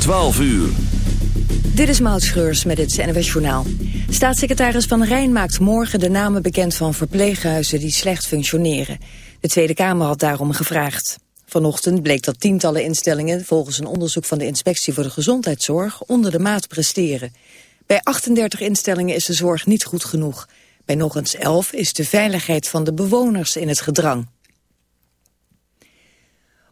12 uur. Dit is Maud Schreurs met het NWS Journaal. Staatssecretaris Van Rijn maakt morgen de namen bekend van verpleeghuizen die slecht functioneren. De Tweede Kamer had daarom gevraagd. Vanochtend bleek dat tientallen instellingen volgens een onderzoek van de Inspectie voor de Gezondheidszorg onder de maat presteren. Bij 38 instellingen is de zorg niet goed genoeg. Bij nog eens 11 is de veiligheid van de bewoners in het gedrang.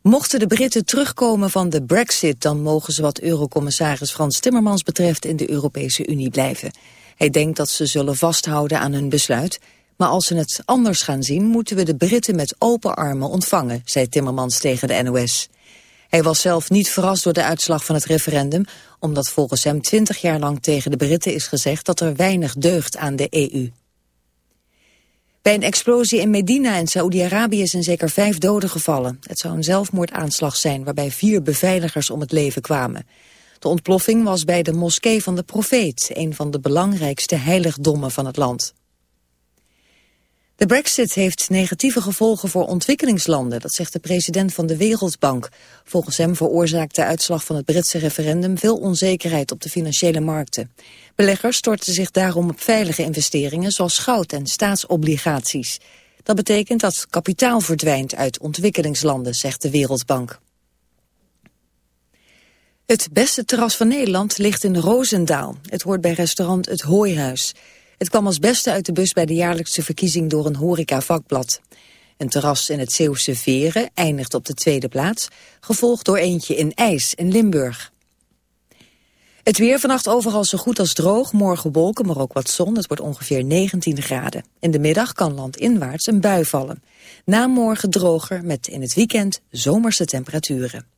Mochten de Britten terugkomen van de brexit... dan mogen ze wat eurocommissaris Frans Timmermans betreft... in de Europese Unie blijven. Hij denkt dat ze zullen vasthouden aan hun besluit... maar als ze het anders gaan zien... moeten we de Britten met open armen ontvangen... zei Timmermans tegen de NOS. Hij was zelf niet verrast door de uitslag van het referendum... omdat volgens hem twintig jaar lang tegen de Britten is gezegd... dat er weinig deugt aan de EU. Bij een explosie in Medina in Saoedi-Arabië zijn zeker vijf doden gevallen. Het zou een zelfmoordaanslag zijn waarbij vier beveiligers om het leven kwamen. De ontploffing was bij de moskee van de profeet, een van de belangrijkste heiligdommen van het land. De brexit heeft negatieve gevolgen voor ontwikkelingslanden, dat zegt de president van de Wereldbank. Volgens hem veroorzaakt de uitslag van het Britse referendum veel onzekerheid op de financiële markten. Beleggers storten zich daarom op veilige investeringen zoals goud en staatsobligaties. Dat betekent dat kapitaal verdwijnt uit ontwikkelingslanden, zegt de Wereldbank. Het beste terras van Nederland ligt in Roosendaal. Het hoort bij restaurant Het Hooihuis. Het kwam als beste uit de bus bij de jaarlijkse verkiezing door een horeca-vakblad. Een terras in het Zeeuwse Veren eindigt op de tweede plaats, gevolgd door eentje in IJs in Limburg. Het weer vannacht overal zo goed als droog, morgen wolken, maar ook wat zon. Het wordt ongeveer 19 graden. In de middag kan landinwaarts een bui vallen. Na morgen droger met in het weekend zomerse temperaturen.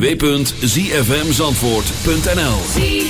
www.zfmzandvoort.nl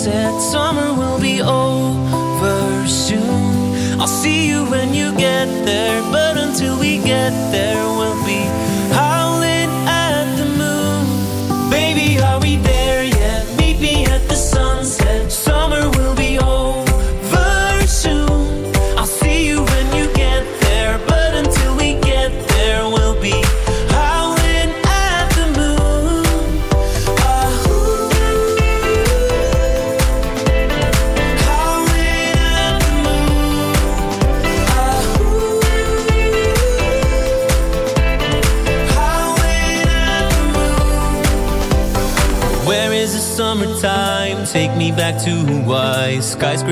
sunset. So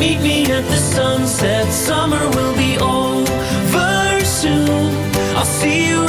Meet me at the sunset. Summer will be over soon. I'll see you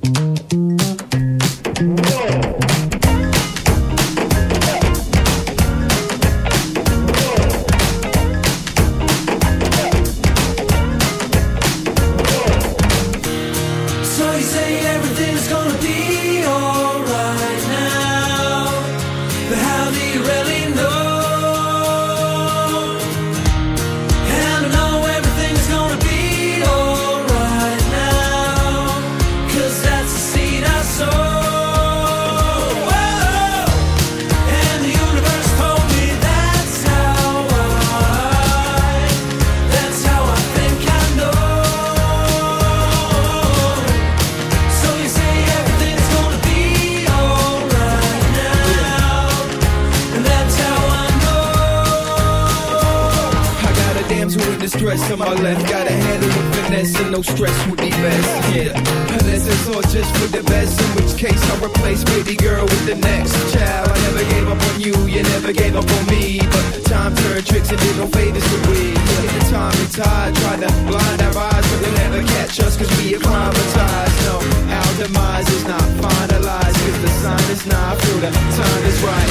Never gave up on me. But time turned tricks and did no favors to we. The time and tide tried to blind our eyes, but they'll never catch us cause we acclimatized. No, our demise is not finalized cause the sign is not through. The time is right.